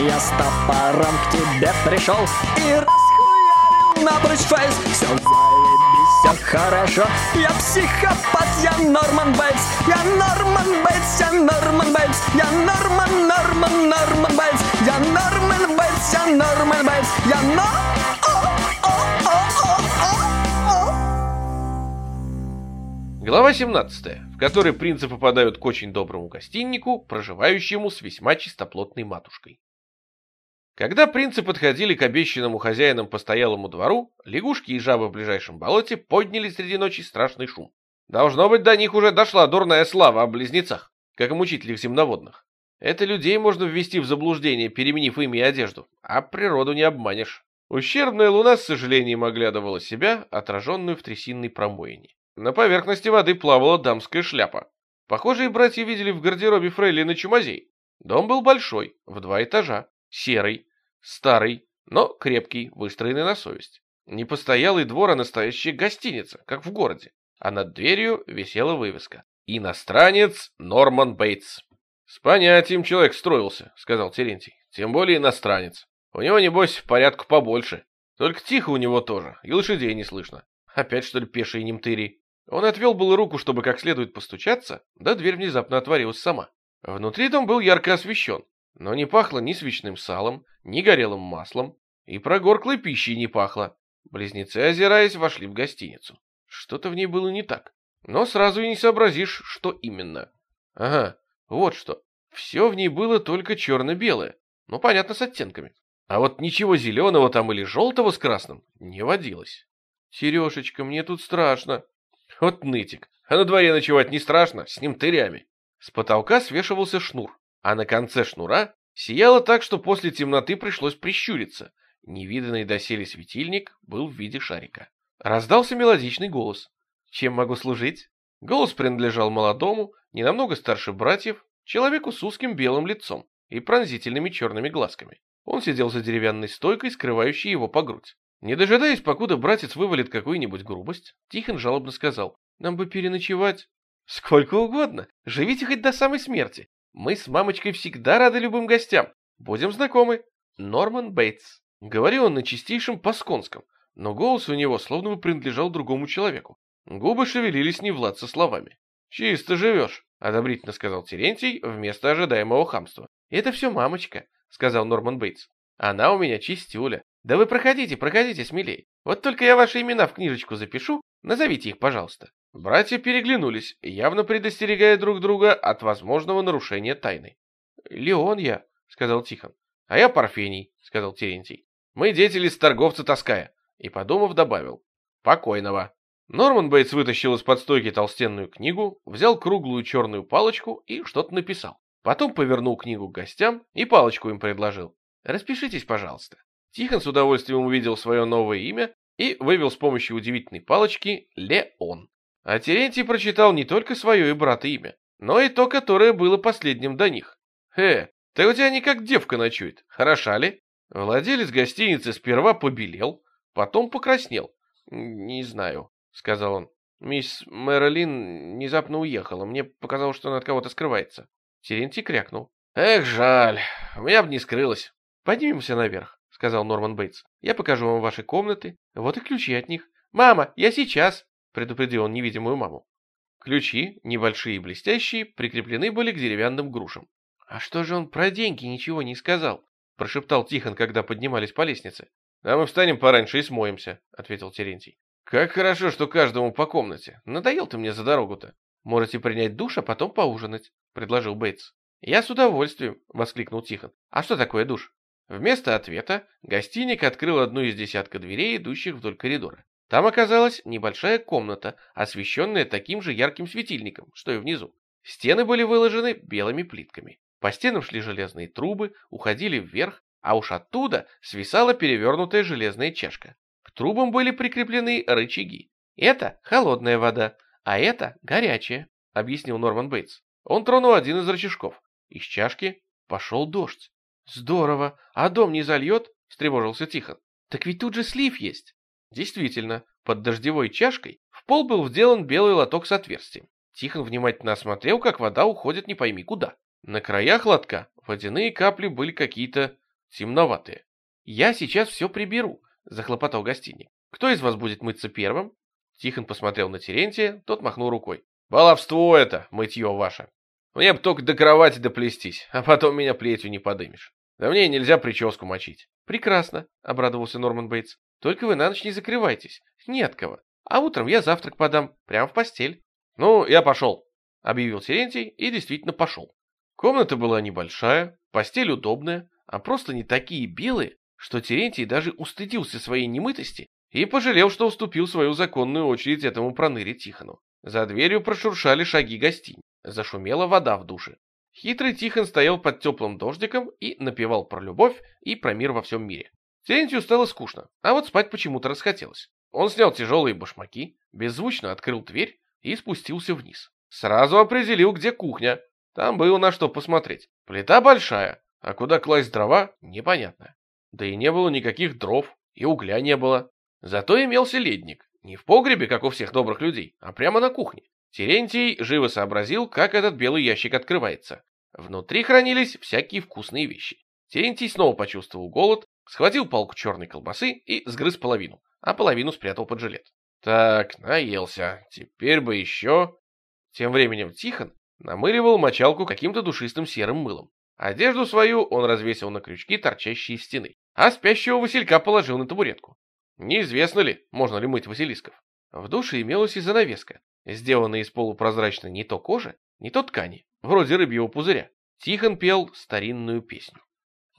Я с топором к тебе пришел и расхуярил напрочь фейс. Все заебись, все хорошо. Я психопат, я Норман Бейтс. Я Норман Бейтс, я Норман Бейтс. Я Норман, Норман, Норман Бейтс. Я Норман Бейтс, я Норман Бейтс. Я Норман Глава 17, в которой принцы попадают к очень доброму гостиннику, проживающему с весьма чистоплотной матушкой. Когда принцы подходили к обещанному хозяинам постоялому двору, лягушки и жабы в ближайшем болоте подняли среди ночи страшный шум. Должно быть, до них уже дошла дурная слава о близнецах, как о мучителях земноводных. Это людей можно ввести в заблуждение, переменив имя и одежду, а природу не обманешь. Ущербная луна с сожалением оглядывала себя, отраженную в трясинной промоине. На поверхности воды плавала дамская шляпа. Похожие братья видели в гардеробе фрейлины Чумазей. Дом был большой, в два этажа, серый, старый, но крепкий, выстроенный на совесть. Не постоялый двор, а настоящая гостиница, как в городе. А над дверью висела вывеска. «Иностранец Норман Бейтс». «С понятием человек строился», — сказал Терентий. «Тем более иностранец. У него, небось, порядку побольше. Только тихо у него тоже, и лошадей не слышно. Опять, что ли, пешие немтыри?» Он отвел было руку, чтобы как следует постучаться, да дверь внезапно отворилась сама. Внутри дом был ярко освещен, но не пахло ни свечным салом, ни горелым маслом, и прогорклой пищей не пахло. Близнецы, озираясь, вошли в гостиницу. Что-то в ней было не так, но сразу и не сообразишь, что именно. Ага, вот что. Все в ней было только черно-белое, ну, понятно, с оттенками. А вот ничего зеленого там или желтого с красным не водилось. Сережечка, мне тут страшно. Вот нытик. А на дворе ночевать не страшно, с ним тырями. С потолка свешивался шнур, а на конце шнура сияло так, что после темноты пришлось прищуриться. Невиданный доселе светильник был в виде шарика. Раздался мелодичный голос. «Чем могу служить?» Голос принадлежал молодому, не намного старше братьев, человеку с узким белым лицом и пронзительными черными глазками. Он сидел за деревянной стойкой, скрывающей его по грудь. Не дожидаясь, покуда братец вывалит какую-нибудь грубость, Тихон жалобно сказал, «Нам бы переночевать». «Сколько угодно, живите хоть до самой смерти. Мы с мамочкой всегда рады любым гостям. Будем знакомы. Норман Бейтс». Говорил он на чистейшем пасконском, но голос у него словно бы принадлежал другому человеку. Губы шевелились не влад со словами. «Чисто живешь», — одобрительно сказал Терентий вместо ожидаемого хамства. «Это все мамочка», — сказал Норман Бейтс. «Она у меня чистюля. Да вы проходите, проходите смелей. Вот только я ваши имена в книжечку запишу, назовите их, пожалуйста». Братья переглянулись, явно предостерегая друг друга от возможного нарушения тайны. «Леон я», — сказал Тихон. «А я Парфений», — сказал Терентий. «Мы дети листорговца Тоская», и, подумав, добавил. «Покойного». Норман Бейтс вытащил из-под стойки толстенную книгу, взял круглую черную палочку и что-то написал. Потом повернул книгу к гостям и палочку им предложил. «Распишитесь, пожалуйста». Тихон с удовольствием увидел свое новое имя и вывел с помощью удивительной палочки «Леон». А Терентий прочитал не только свое и брата имя, но и то, которое было последним до них. «Э, ты у тебя не как девка ночует, хороша ли?» Владелец гостиницы сперва побелел, потом покраснел. «Не знаю», — сказал он. «Мисс Мэрилин внезапно уехала. Мне показалось, что она от кого-то скрывается». Терентий крякнул. «Эх, жаль. У меня бы не скрылась. Поднимемся наверх», — сказал Норман Бейтс. «Я покажу вам ваши комнаты. Вот и ключи от них. Мама, я сейчас!» — предупредил он невидимую маму. Ключи, небольшие и блестящие, прикреплены были к деревянным грушам. «А что же он про деньги ничего не сказал?» — прошептал Тихон, когда поднимались по лестнице. «А мы встанем пораньше и смоемся», — ответил Терентий. «Как хорошо, что каждому по комнате. Надоел ты мне за дорогу-то. Можете принять душ, а потом поужинать», — предложил Бейтс. «Я с удовольствием», — воскликнул Тихон. «А что такое душ?» Вместо ответа гостиник открыл одну из десятка дверей, идущих вдоль коридора. Там оказалась небольшая комната, освещенная таким же ярким светильником, что и внизу. Стены были выложены белыми плитками. По стенам шли железные трубы, уходили вверх, а уж оттуда свисала перевернутая железная чашка. К трубам были прикреплены рычаги. Это холодная вода, а это горячая, объяснил Норман Бейтс. Он тронул один из рычажков. Из чашки пошел дождь. Здорово, а дом не зальет? встревожился Тихон. Так ведь тут же слив есть. Действительно, под дождевой чашкой в пол был вделан белый лоток с отверстием. Тихон внимательно осмотрел, как вода уходит не пойми куда. На краях лотка водяные капли были какие-то темноватые. «Я сейчас все приберу», — захлопотал гостиник. «Кто из вас будет мыться первым?» Тихон посмотрел на Терентия, тот махнул рукой. «Баловство это, мытье ваше. Мне бы только до кровати доплестись, а потом меня плетью не подымешь. Да мне нельзя прическу мочить». «Прекрасно», — обрадовался Норман Бейтс. «Только вы на ночь не закрывайтесь, не от кого. А утром я завтрак подам, прямо в постель». «Ну, я пошел», — объявил Терентий и действительно пошел. Комната была небольшая, постель удобная, а просто не такие белые, что Терентий даже устыдился своей немытости и пожалел, что уступил свою законную очередь этому проныре Тихону. За дверью прошуршали шаги гостинь, зашумела вода в душе. Хитрый Тихон стоял под теплым дождиком и напевал про любовь и про мир во всем мире. Терентию стало скучно, а вот спать почему-то расхотелось. Он снял тяжелые башмаки, беззвучно открыл дверь и спустился вниз. Сразу определил, где кухня. Там было на что посмотреть. Плита большая, а куда класть дрова, непонятно. Да и не было никаких дров, и угля не было. Зато имелся ледник. Не в погребе, как у всех добрых людей, а прямо на кухне. Терентий живо сообразил, как этот белый ящик открывается. Внутри хранились всякие вкусные вещи. Терентий снова почувствовал голод, схватил палку черной колбасы и сгрыз половину, а половину спрятал под жилет. Так, наелся. Теперь бы еще... Тем временем Тихон намыливал мочалку каким-то душистым серым мылом. Одежду свою он развесил на крючки, торчащие из стены, а спящего Василька положил на табуретку. Неизвестно ли, можно ли мыть Василисков. В душе имелась и занавеска, сделанная из полупрозрачной не то кожи, не то ткани, вроде рыбьего пузыря. Тихон пел старинную песню.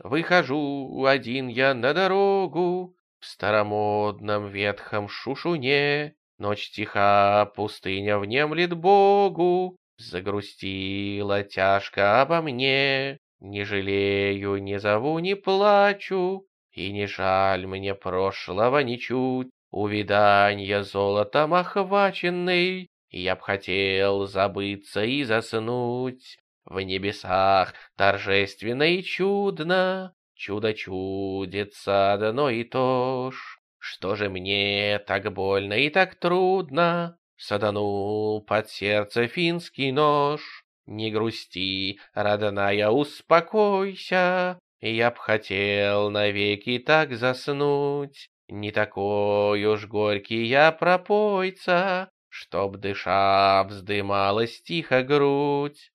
«Выхожу один я на дорогу, в старомодном ветхом шушуне, Ночь тиха, пустыня внемлет Богу, Загрустила тяжко обо мне, Не жалею, не зову, не плачу, И не жаль мне прошлого ничуть, Увиданья золотом охваченный, Я б хотел забыться и заснуть. В небесах торжественно и чудно Чудо чудится одно и то ж. Что же мне так больно и так трудно? Саданул под сердце финский нож. Не грусти, родная, успокойся. Я б хотел навеки так заснуть. Не такой уж горький я пропойца, Чтоб, дыша, вздымалась тихо грудь.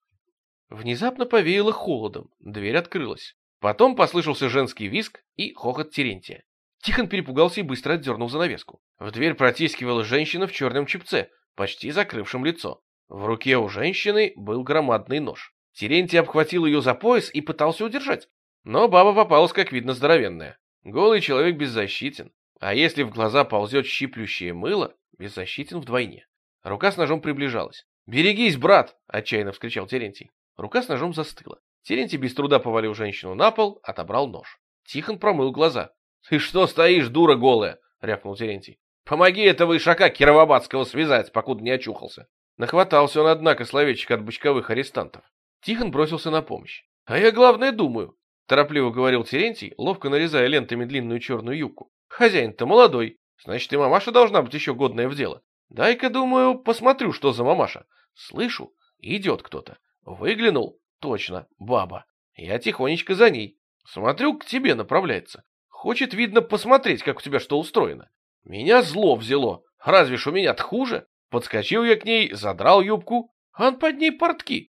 Внезапно повеяло холодом, дверь открылась. Потом послышался женский визг и хохот Терентия. Тихон перепугался и быстро отдернул занавеску. В дверь протискивала женщина в черном чипце, почти закрывшем лицо. В руке у женщины был громадный нож. Терентий обхватил ее за пояс и пытался удержать. Но баба попалась, как видно, здоровенная. Голый человек беззащитен. А если в глаза ползет щиплющее мыло, беззащитен вдвойне. Рука с ножом приближалась. «Берегись, брат!» — отчаянно вскричал Терентий. Рука с ножом застыла. Терентий без труда повалил женщину на пол, отобрал нож. Тихон промыл глаза. «Ты что стоишь, дура голая?» — рявкнул Терентий. «Помоги этого ишака Кировобадского связать, покуда не очухался». Нахватался он, однако, словечек от бочковых арестантов. Тихон бросился на помощь. «А я, главное, думаю», — торопливо говорил Терентий, ловко нарезая лентами длинную черную юбку. «Хозяин-то молодой, значит, и мамаша должна быть еще годная в дело. Дай-ка, думаю, посмотрю, что за мамаша. Слышу, идет кто-то. Выглянул, Точно, баба. Я тихонечко за ней. Смотрю, к тебе направляется. Хочет, видно, посмотреть, как у тебя что устроено. Меня зло взяло. Разве ж у меня-то хуже? Подскочил я к ней, задрал юбку. Он под ней портки.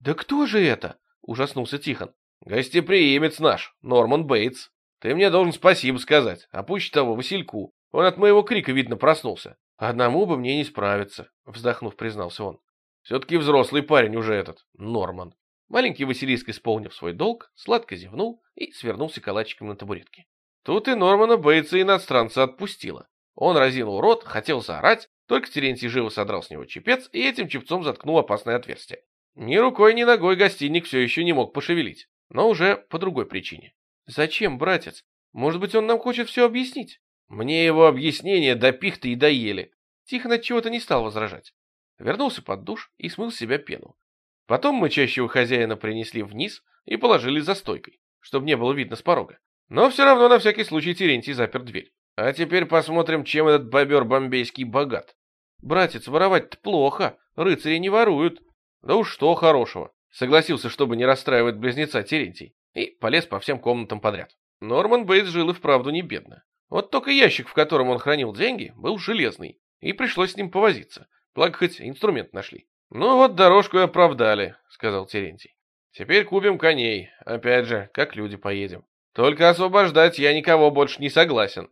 Да кто же это? Ужаснулся Тихон. Гостеприимец наш, Норман Бейтс. Ты мне должен спасибо сказать, а пусть того Васильку. Он от моего крика, видно, проснулся. Одному бы мне не справиться, вздохнув, признался он. Все-таки взрослый парень уже этот, Норман. Маленький Василиск, исполнив свой долг, сладко зевнул и свернулся калачиком на табуретке. Тут и Нормана Бейтса иностранца отпустила. Он разинул рот, хотел заорать, только Терентий живо содрал с него чепец и этим чепцом заткнул опасное отверстие. Ни рукой, ни ногой гостиник все еще не мог пошевелить, но уже по другой причине. «Зачем, братец? Может быть, он нам хочет все объяснить?» Мне его объяснения до пихты и доели. Тихон от чего-то не стал возражать. Вернулся под душ и смыл с себя пену. Потом мычащего хозяина принесли вниз и положили за стойкой, чтобы не было видно с порога. Но все равно на всякий случай Терентий запер дверь. А теперь посмотрим, чем этот бобер бомбейский богат. Братец, воровать-то плохо, рыцари не воруют. Да уж что хорошего. Согласился, чтобы не расстраивать близнеца Терентий, и полез по всем комнатам подряд. Норман Бейтс жил и вправду не бедно. Вот только ящик, в котором он хранил деньги, был железный, и пришлось с ним повозиться. Благо, хоть инструмент нашли. «Ну вот, дорожку и оправдали», — сказал Терентий. «Теперь купим коней. Опять же, как люди поедем. Только освобождать я никого больше не согласен».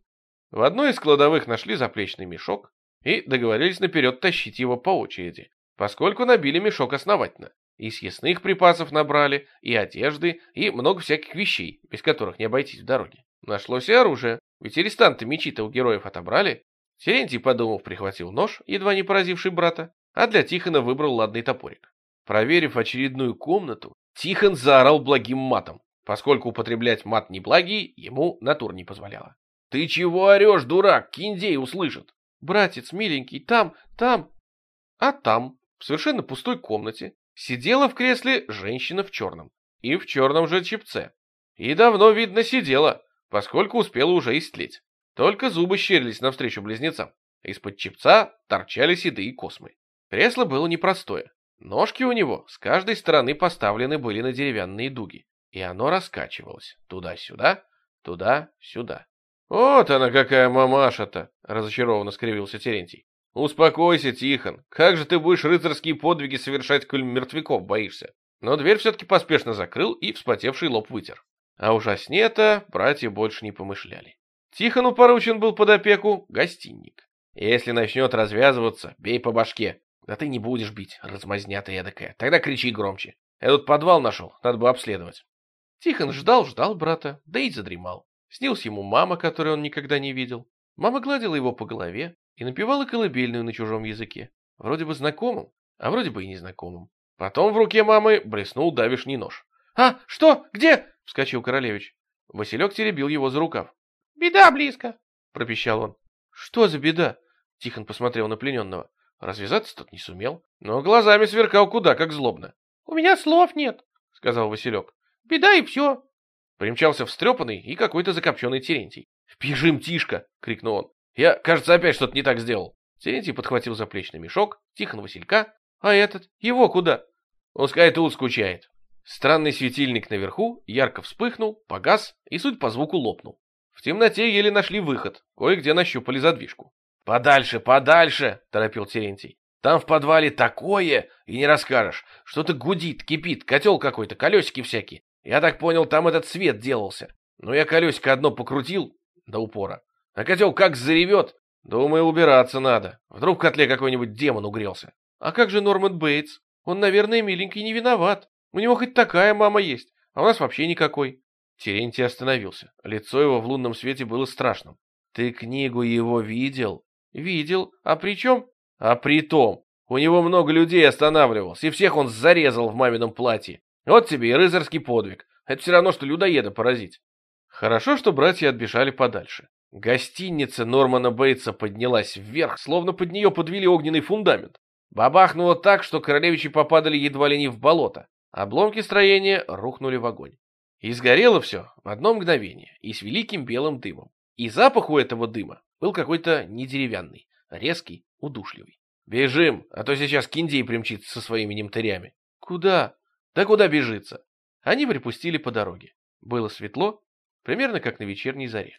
В одной из кладовых нашли заплечный мешок и договорились наперед тащить его по очереди, поскольку набили мешок основательно. И съестных припасов набрали, и одежды, и много всяких вещей, без которых не обойтись в дороге. Нашлось и оружие, ведь арестанты мечи-то у героев отобрали. Терентий, подумав, прихватил нож, едва не поразивший брата, а для Тихона выбрал ладный топорик. Проверив очередную комнату, Тихон заорал благим матом, поскольку употреблять мат неблагий ему натур не позволяла. «Ты чего орешь, дурак? Киндей услышит!» «Братец, миленький, там, там...» А там, в совершенно пустой комнате, сидела в кресле женщина в черном. И в черном же чепце. И давно, видно, сидела, поскольку успела уже истлеть. Только зубы щерились навстречу близнецам. Из-под чепца торчали седые космы. Кресло было непростое. Ножки у него с каждой стороны поставлены были на деревянные дуги, и оно раскачивалось туда-сюда, туда-сюда. «Вот она какая мамаша-то!» — разочарованно скривился Терентий. «Успокойся, Тихон. Как же ты будешь рыцарские подвиги совершать, коль мертвяков боишься?» Но дверь все-таки поспешно закрыл и вспотевший лоб вытер. А уж о сне-то братья больше не помышляли. Тихону поручен был под опеку гостинник. Если начнет развязываться, бей по башке. Да ты не будешь бить, размазня ты эдакая. Тогда кричи громче. Я тут подвал нашел, надо бы обследовать. Тихон ждал-ждал брата, да и задремал. Снилась ему мама, которую он никогда не видел. Мама гладила его по голове и напевала колыбельную на чужом языке. Вроде бы знакомым, а вроде бы и незнакомым. Потом в руке мамы блеснул давишний нож. «А, что? Где?» — вскочил королевич. Василек теребил его за рукав. «Беда близко!» — пропищал он. «Что за беда?» — Тихон посмотрел на плененного. Развязаться тот не сумел, но глазами сверкал куда как злобно. «У меня слов нет», — сказал Василек. «Беда и все». Примчался встрепанный и какой-то закопченный Терентий. «Бежим, Тишка!» — крикнул он. «Я, кажется, опять что-то не так сделал». Терентий подхватил заплечный мешок, Тихон Василька. «А этот? Его куда?» «Пускай тут скучает». Странный светильник наверху ярко вспыхнул, погас и, суть по звуку, лопнул. В темноте еле нашли выход, кое-где нащупали задвижку. «Подальше, подальше!» — торопил Терентий. «Там в подвале такое, и не расскажешь. Что-то гудит, кипит, котел какой-то, колесики всякие. Я так понял, там этот свет делался. Но я колесико одно покрутил до упора. А котел как заревет. Думаю, убираться надо. Вдруг в котле какой-нибудь демон угрелся. А как же Норман Бейтс? Он, наверное, миленький не виноват. У него хоть такая мама есть, а у нас вообще никакой. Терентий остановился. Лицо его в лунном свете было страшным. Ты книгу его видел? Видел. А при чем? А при том. У него много людей останавливалось, и всех он зарезал в мамином платье. Вот тебе и рыцарский подвиг. Это все равно, что людоеда поразить. Хорошо, что братья отбежали подальше. Гостиница Нормана Бейтса поднялась вверх, словно под нее подвели огненный фундамент. Бабахнуло так, что королевичи попадали едва ли не в болото. Обломки строения рухнули в огонь. И сгорело все в одно мгновение, и с великим белым дымом. И запах у этого дыма был какой-то не деревянный, резкий, удушливый. «Бежим, а то сейчас Киндей примчится со своими немтырями». «Куда?» Да куда бежится? Они припустили по дороге. Было светло, примерно как на вечерней заре.